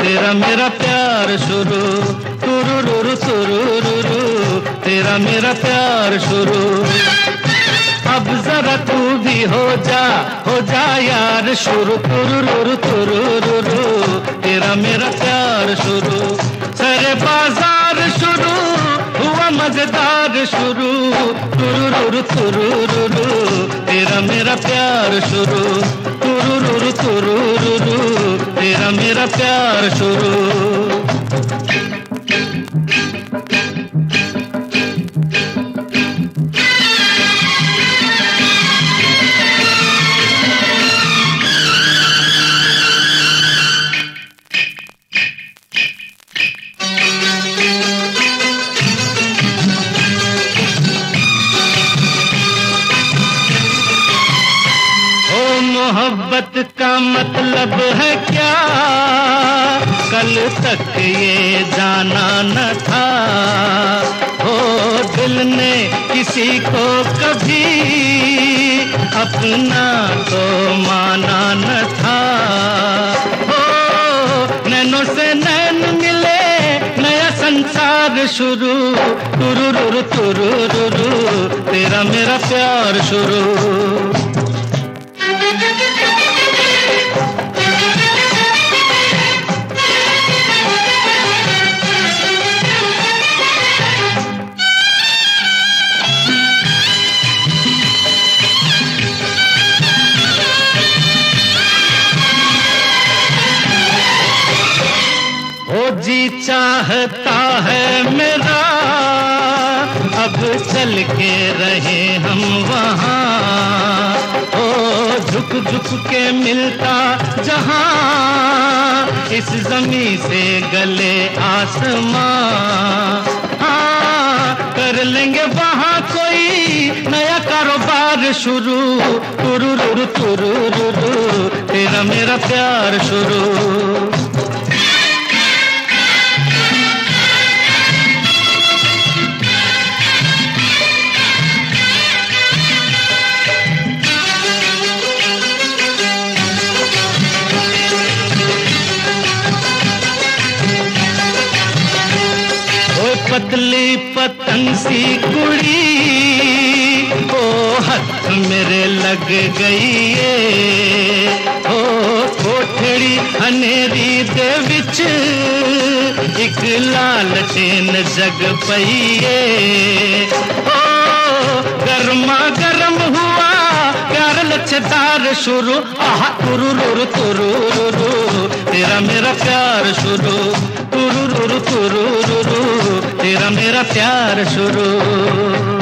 तेरा मेरा प्यार शुरू। तुरु रुरु तुरु रुरु तेरा मेरा प्यार शुरू। अब जरा तू भी हो जा हो जा यार शुरू। तुरु रुरु तुरु रुरु तेरा मेरा प्यार शुरू। सरे बाज़ार शुरू, हुआ मज़ेदार शुरू। तुरु रुरु तुरु रुरु तेरा मेरा प्यार शुरू। तुरु तुरु रुरु तेरा मेरा प्यार शुरू। मोहब्बत का मतलब है क्या? कल तक ये जाना न था। हो दिल ने किसी को कभी अपना तो माना न था। हो नैनों से नैन मिले नया संसार शुरू। तुरु तुरु रुरु तेरा मेरा प्यार शुरू। चाहता है मेरा। अब चल के रहे हम वहाँ। ओ, झुक झुक के मिलता जहाँ। इस जमी से गले आसमां। हाँ कर लेंगे वहाँ कोई नया कारोबार शुरू। तुरु तुरु रुरु तेरा मेरा प्यार शुरू। पतली पतंग सी कुड़ी ओ हथ मेरे लग गई है ओ कोठड़ी हनेरी दे विच एक लालटेन जग पईए ओ गर्मा गर्म हुआ, प्यार लच्छेदार शुरू, आह तुरु रुरु तुरु रुरु, तेरा मेरा प्यार शुरू, तुरु रुरु तुरु रुरु। तेरा मेरा प्यार शुरू।